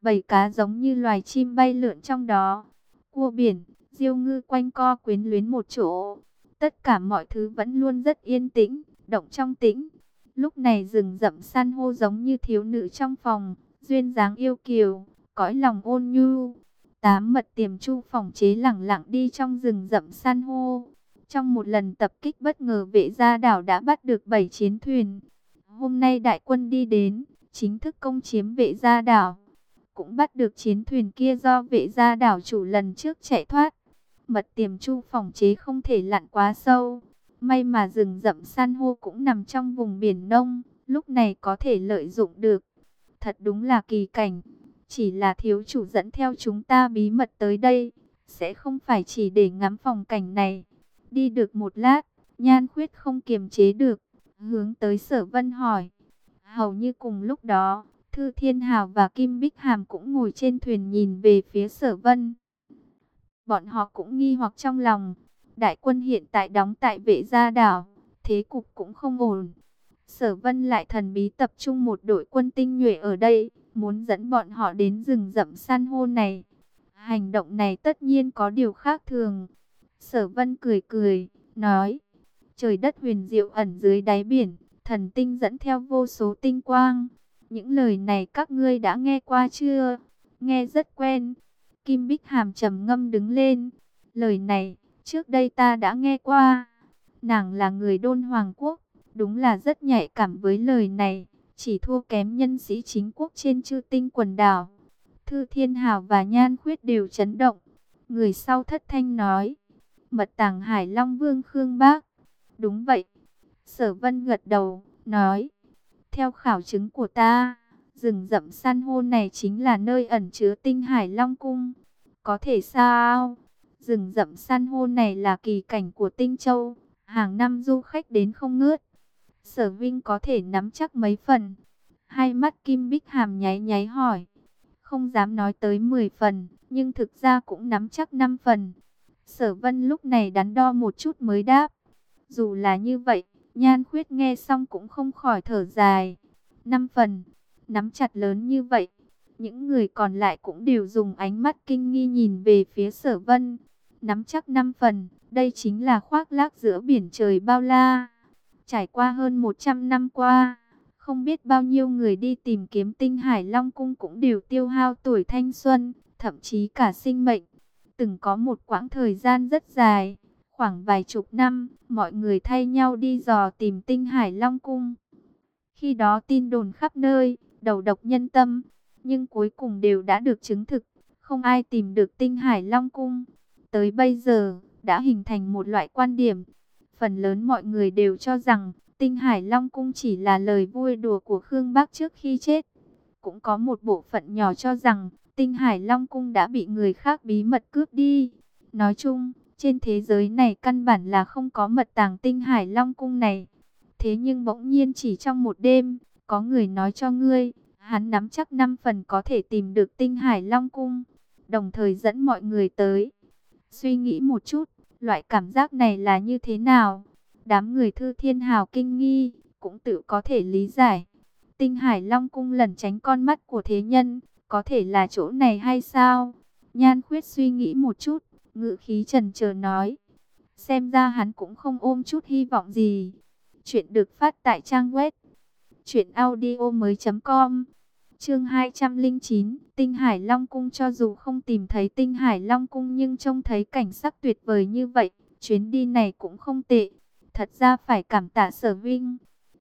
Bảy cá giống như loài chim bay lượn trong đó. Cua biển, diêu ngư quanh co quyến luyến một chỗ. Tất cả mọi thứ vẫn luôn rất yên tĩnh, động trong tĩnh. Lúc này rừng rậm san hô giống như thiếu nữ trong phòng, duyên dáng yêu kiều, cõi lòng ôn nhu. Tám mật tiềm chu phòng chế lẳng lặng đi trong rừng rậm san hô. Trong một lần tập kích bất ngờ vệ gia đảo đã bắt được 7 chiến thuyền. Hôm nay đại quân đi đến, chính thức công chiếm vệ gia đảo. Cũng bắt được chiến thuyền kia do vệ gia đảo chủ lần trước chạy thoát. Mật tiềm chu phòng chế không thể lặn quá sâu. May mà rừng rậm san hô cũng nằm trong vùng biển nông, lúc này có thể lợi dụng được. Thật đúng là kỳ cảnh. Chỉ là thiếu chủ dẫn theo chúng ta bí mật tới đây, sẽ không phải chỉ để ngắm phòng cảnh này. Đi được một lát, nhan khuyết không kiềm chế được, hướng tới sở vân hỏi. Hầu như cùng lúc đó, Thư Thiên Hào và Kim Bích Hàm cũng ngồi trên thuyền nhìn về phía sở vân. Bọn họ cũng nghi hoặc trong lòng, đại quân hiện tại đóng tại vệ gia đảo, thế cục cũng không ổn. Sở vân lại thần bí tập trung một đội quân tinh nhuệ ở đây, muốn dẫn bọn họ đến rừng rậm san hô này. Hành động này tất nhiên có điều khác thường. Sở vân cười cười, nói, trời đất huyền diệu ẩn dưới đáy biển, thần tinh dẫn theo vô số tinh quang. Những lời này các ngươi đã nghe qua chưa? Nghe rất quen. Kim Bích Hàm trầm ngâm đứng lên. Lời này, trước đây ta đã nghe qua. Nàng là người đôn hoàng quốc, đúng là rất nhạy cảm với lời này. Chỉ thua kém nhân sĩ chính quốc trên chư tinh quần đảo. Thư Thiên Hào và Nhan Khuyết đều chấn động. Người sau thất thanh nói, mật tàng Hải Long Vương Khương Bác. Đúng vậy. Sở vân gật đầu, nói, theo khảo chứng của ta, rừng rậm san hô này chính là nơi ẩn chứa tinh hải long cung. Có thể sao? Rừng rậm san hô này là kỳ cảnh của tinh châu, hàng năm du khách đến không ngớt. Sở Vinh có thể nắm chắc mấy phần. Hai mắt Kim Bích Hàm nháy nháy hỏi. Không dám nói tới 10 phần, nhưng thực ra cũng nắm chắc 5 phần. Sở Vân lúc này đắn đo một chút mới đáp. Dù là như vậy, Nhan Khuyết nghe xong cũng không khỏi thở dài. Năm phần, nắm chặt lớn như vậy. Những người còn lại cũng đều dùng ánh mắt kinh nghi nhìn về phía sở vân. Nắm chắc năm phần, đây chính là khoác lác giữa biển trời bao la. Trải qua hơn 100 năm qua, không biết bao nhiêu người đi tìm kiếm tinh hải long cung cũng đều tiêu hao tuổi thanh xuân, thậm chí cả sinh mệnh. Từng có một quãng thời gian rất dài, khoảng vài chục năm, mọi người thay nhau đi dò tìm tinh hải long cung. Khi đó tin đồn khắp nơi, đầu độc nhân tâm, nhưng cuối cùng đều đã được chứng thực, không ai tìm được tinh hải long cung. Tới bây giờ, đã hình thành một loại quan điểm. Phần lớn mọi người đều cho rằng, tinh hải long cung chỉ là lời vui đùa của Khương Bác trước khi chết. Cũng có một bộ phận nhỏ cho rằng, tinh hải long cung đã bị người khác bí mật cướp đi. Nói chung, trên thế giới này căn bản là không có mật tàng tinh hải long cung này. Thế nhưng bỗng nhiên chỉ trong một đêm, có người nói cho ngươi, hắn nắm chắc 5 phần có thể tìm được tinh hải long cung, đồng thời dẫn mọi người tới. Suy nghĩ một chút, loại cảm giác này là như thế nào? Đám người thư thiên hào kinh nghi, cũng tự có thể lý giải. Tinh hải long cung lần tránh con mắt của thế nhân, có thể là chỗ này hay sao? Nhan khuyết suy nghĩ một chút, ngự khí trần chờ nói. Xem ra hắn cũng không ôm chút hy vọng gì. Chuyện được phát tại trang web truyệnaudiomoi.com. Chương 209, Tinh Hải Long cung cho dù không tìm thấy Tinh Hải Long cung nhưng trông thấy cảnh sắc tuyệt vời như vậy, chuyến đi này cũng không tệ. Thật ra phải cảm tạ Sở Vinh.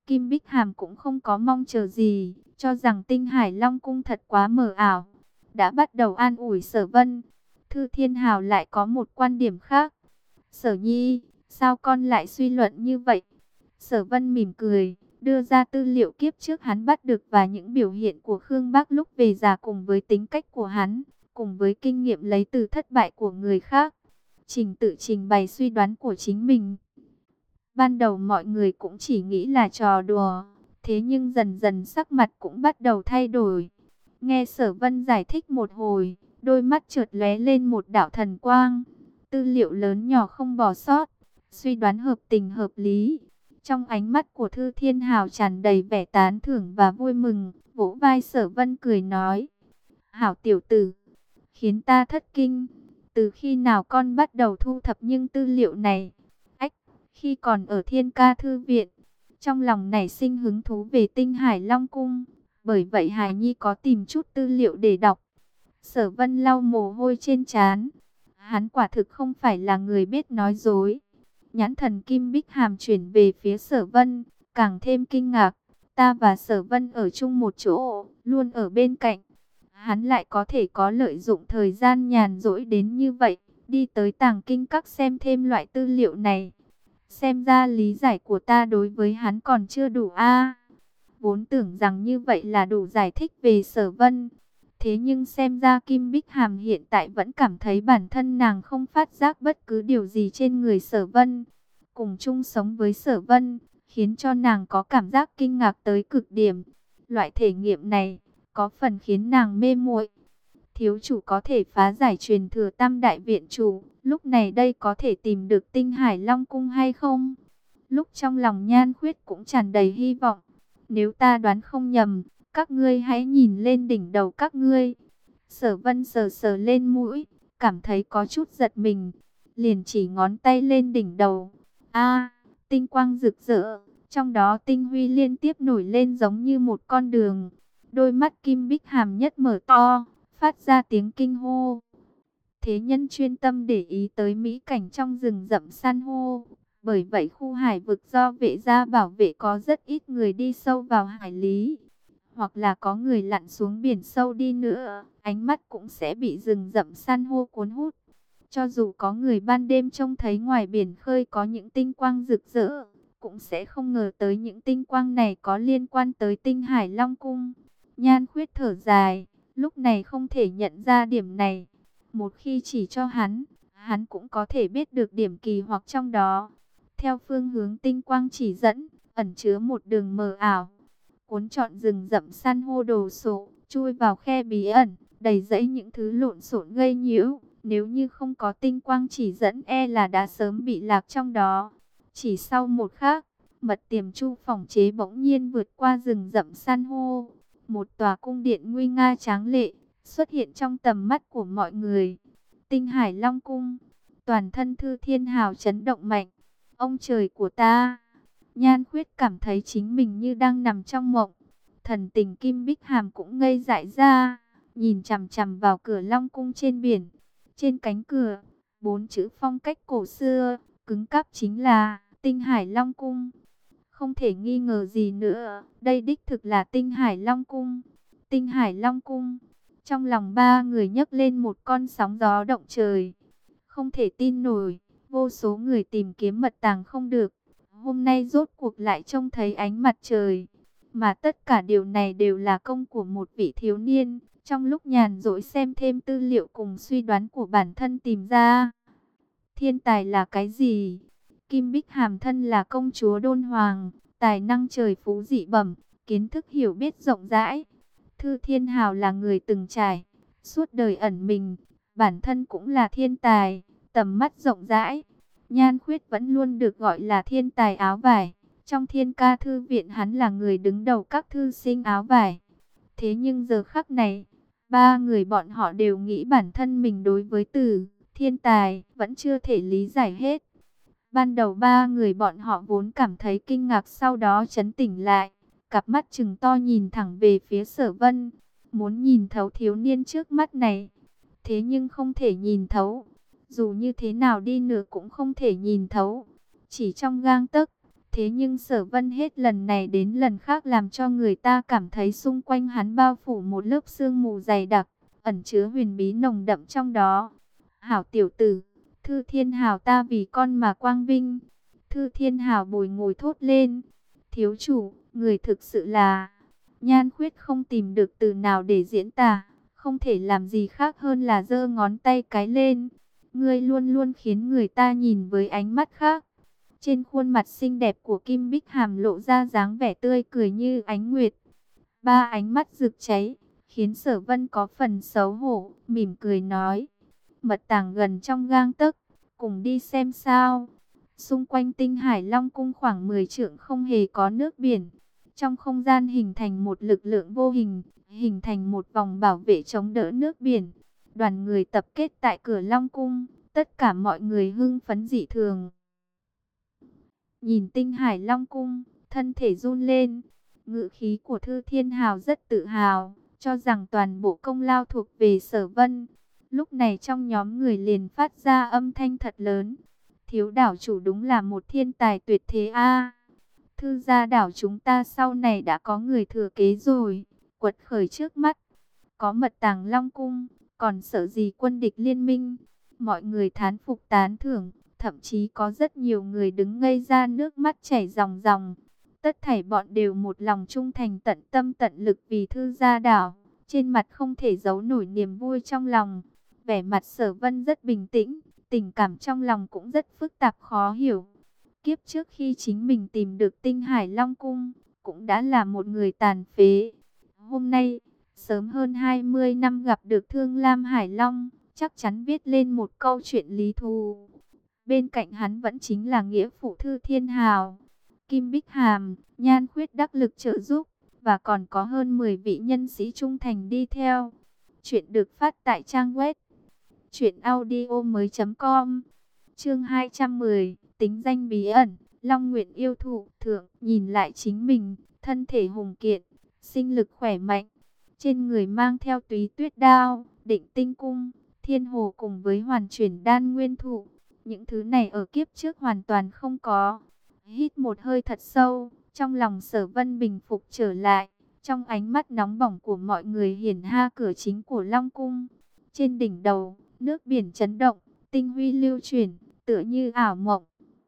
Kim Bích Hàm cũng không có mong chờ gì, cho rằng Tinh Hải Long cung thật quá mờ ảo. Đã bắt đầu an ủi Sở Vân. Thư Thiên Hào lại có một quan điểm khác. Sở Nhi, sao con lại suy luận như vậy? Sở Vân mỉm cười, đưa ra tư liệu kiếp trước hắn bắt được và những biểu hiện của Khương Bác lúc về già cùng với tính cách của hắn, cùng với kinh nghiệm lấy từ thất bại của người khác. Trình tự trình bày suy đoán của chính mình. Ban đầu mọi người cũng chỉ nghĩ là trò đùa, thế nhưng dần dần sắc mặt cũng bắt đầu thay đổi. Nghe Sở Vân giải thích một hồi, đôi mắt trượt lóe lên một đạo thần quang. Tư liệu lớn nhỏ không bỏ sót, suy đoán hợp tình hợp lý trong ánh mắt của Thư Thiên Hào tràn đầy vẻ tán thưởng và vui mừng, vỗ vai sở vân cười nói. Hảo tiểu tử, khiến ta thất kinh. Từ khi nào con bắt đầu thu thập những tư liệu này? Ách, khi còn ở Thiên Ca Thư Viện, trong lòng nảy sinh hứng thú về tinh Hải Long Cung. Bởi vậy Hải Nhi có tìm chút tư liệu để đọc. Sở vân lau mồ hôi trên trán. Hắn quả thực không phải là người biết nói dối. Nhãn thần Kim Bích Hàm chuyển về phía sở vân, càng thêm kinh ngạc. Ta và sở vân ở chung một chỗ, luôn ở bên cạnh. Hắn lại có thể có lợi dụng thời gian nhàn rỗi đến như vậy, đi tới tàng kinh các xem thêm loại tư liệu này. Xem ra lý giải của ta đối với hắn còn chưa đủ a. vốn tưởng rằng như vậy là đủ giải thích về sở vân. Thế nhưng xem ra Kim Bích Hàm hiện tại vẫn cảm thấy bản thân nàng không phát giác bất cứ điều gì trên người sở vân. Cùng chung sống với sở vân, khiến cho nàng có cảm giác kinh ngạc tới cực điểm. Loại thể nghiệm này, có phần khiến nàng mê muội. Thiếu chủ có thể phá giải truyền thừa tam đại viện chủ, lúc này đây có thể tìm được tinh hải long cung hay không? Lúc trong lòng nhan khuyết cũng tràn đầy hy vọng. Nếu ta đoán không nhầm, các ngươi hãy nhìn lên đỉnh đầu các ngươi. Sở vân sờ sờ lên mũi, cảm thấy có chút giật mình, liền chỉ ngón tay lên đỉnh đầu. A, tinh quang rực rỡ, trong đó tinh huy liên tiếp nổi lên giống như một con đường. Đôi mắt kim bích hàm nhất mở to, phát ra tiếng kinh hô. Thế nhân chuyên tâm để ý tới mỹ cảnh trong rừng rậm san hô. Bởi vậy khu hải vực do vệ gia bảo vệ có rất ít người đi sâu vào hải lý hoặc là có người lặn xuống biển sâu đi nữa, ánh mắt cũng sẽ bị rừng rậm san hô cuốn hút. Cho dù có người ban đêm trông thấy ngoài biển khơi có những tinh quang rực rỡ, cũng sẽ không ngờ tới những tinh quang này có liên quan tới tinh Hải Long Cung. Nhan khuyết thở dài, lúc này không thể nhận ra điểm này. Một khi chỉ cho hắn, hắn cũng có thể biết được điểm kỳ hoặc trong đó. Theo phương hướng tinh quang chỉ dẫn, ẩn chứa một đường mờ ảo. Cuốn trọn rừng rậm san hô đồ sộ, chui vào khe bí ẩn, đầy rẫy những thứ lộn xộn gây nhiễu. Nếu như không có tinh quang chỉ dẫn e là đã sớm bị lạc trong đó. Chỉ sau một khắc, mật tiềm chu phòng chế bỗng nhiên vượt qua rừng rậm san hô. Một tòa cung điện nguy nga tráng lệ xuất hiện trong tầm mắt của mọi người. Tinh Hải Long Cung, toàn thân Thư Thiên Hào chấn động mạnh. Ông trời của ta! Nhan khuyết cảm thấy chính mình như đang nằm trong mộng. Thần tình Kim Bích Hàm cũng ngây dại ra, nhìn chằm chằm vào cửa Long Cung trên biển. Trên cánh cửa, bốn chữ phong cách cổ xưa, cứng cáp chính là Tinh Hải Long Cung. Không thể nghi ngờ gì nữa, đây đích thực là Tinh Hải Long Cung. Tinh Hải Long Cung. Trong lòng ba người nhấc lên một con sóng gió động trời. Không thể tin nổi, vô số người tìm kiếm mật tàng không được. Hôm nay rốt cuộc lại trông thấy ánh mặt trời. Mà tất cả điều này đều là công của một vị thiếu niên. Trong lúc nhàn rỗi xem thêm tư liệu cùng suy đoán của bản thân tìm ra. Thiên tài là cái gì? Kim Bích Hàm thân là công chúa Đôn Hoàng, tài năng trời phú dị bẩm, kiến thức hiểu biết rộng rãi. Thư Thiên Hào là người từng trải, suốt đời ẩn mình, bản thân cũng là thiên tài, tầm mắt rộng rãi. Nhan Khuyết vẫn luôn được gọi là thiên tài áo vải. Trong thiên ca thư viện hắn là người đứng đầu các thư sinh áo vải. Thế nhưng giờ khắc này, ba người bọn họ đều nghĩ bản thân mình đối với từ thiên tài vẫn chưa thể lý giải hết. Ban đầu ba người bọn họ vốn cảm thấy kinh ngạc sau đó chấn tỉnh lại. Cặp mắt chừng to nhìn thẳng về phía sở vân. Muốn nhìn thấu thiếu niên trước mắt này. Thế nhưng không thể nhìn thấu. Dù như thế nào đi nữa cũng không thể nhìn thấu. Chỉ trong gang tấc. Thế nhưng sở vân hết lần này đến lần khác làm cho người ta cảm thấy xung quanh hắn bao phủ một lớp sương mù dày đặc. Ẩn chứa huyền bí nồng đậm trong đó. Hảo tiểu tử Thư Thiên Hào ta vì con mà quang vinh. Thư Thiên Hào bồi ngồi thốt lên. Thiếu chủ, người thực sự là... Nhan khuyết không tìm được từ nào để diễn tả. Không thể làm gì khác hơn là giơ ngón tay cái lên. Ngươi luôn luôn khiến người ta nhìn với ánh mắt khác. Trên khuôn mặt xinh đẹp của Kim Bích Hàm lộ ra dáng vẻ tươi cười như ánh nguyệt. Ba ánh mắt rực cháy, khiến sở vân có phần xấu hổ, mỉm cười nói mật tàng gần trong gang tấc, cùng đi xem sao. Xung quanh tinh hải long cung khoảng 10 trượng không hề có nước biển. Trong không gian hình thành một lực lượng vô hình, hình thành một vòng bảo vệ chống đỡ nước biển. Đoàn người tập kết tại cửa long cung, tất cả mọi người hưng phấn dị thường. Nhìn tinh hải long cung, thân thể run lên. Ngự khí của Thư Thiên Hào rất tự hào, cho rằng toàn bộ công lao thuộc về sở vân. Lúc này trong nhóm người liền phát ra âm thanh thật lớn. Thiếu đảo chủ đúng là một thiên tài tuyệt thế a. Thư gia đảo chúng ta sau này đã có người thừa kế rồi, quật khởi trước mắt. Có mật tàng long cung, còn sợ gì quân địch liên minh. Mọi người thán phục tán thưởng, thậm chí có rất nhiều người đứng ngây ra nước mắt chảy ròng ròng. Tất thảy bọn đều một lòng trung thành tận tâm tận lực vì thư gia đảo. Trên mặt không thể giấu nổi niềm vui trong lòng. Vẻ mặt sở vân rất bình tĩnh, tình cảm trong lòng cũng rất phức tạp khó hiểu. Kiếp trước khi chính mình tìm được tinh hải long cung, cũng đã là một người tàn phế. Hôm nay, sớm hơn 20 năm gặp được Thương Lam Hải Long, chắc chắn viết lên một câu chuyện lý thù. Bên cạnh hắn vẫn chính là nghĩa phụ thư thiên hào, Kim Bích Hàm, Nhan Khuyết đắc lực trợ giúp, và còn có hơn 10 vị nhân sĩ trung thành đi theo. Chuyện được phát tại trang web Chuyện audio mới com. Chương 210 Tính danh bí ẩn. Long nguyện yêu thụ, thượng, Nhìn lại chính mình, Thân thể hùng kiện Sinh lực khỏe mạnh. Trên người mang theo túy tuyết đao, Định tinh cung, Thiên hồ cùng với hoàn chuyển đan nguyên thụ. Những thứ này ở kiếp trước hoàn toàn không có. Hít một hơi thật sâu, Trong lòng sở vân bình phục trở lại. Trong ánh mắt nóng bỏng của mọi người hiển ha cửa chính của Long Cung. Trên đỉnh đầu Nước biển chấn động, tinh huy lưu chuyển, tựa như ảo mộng.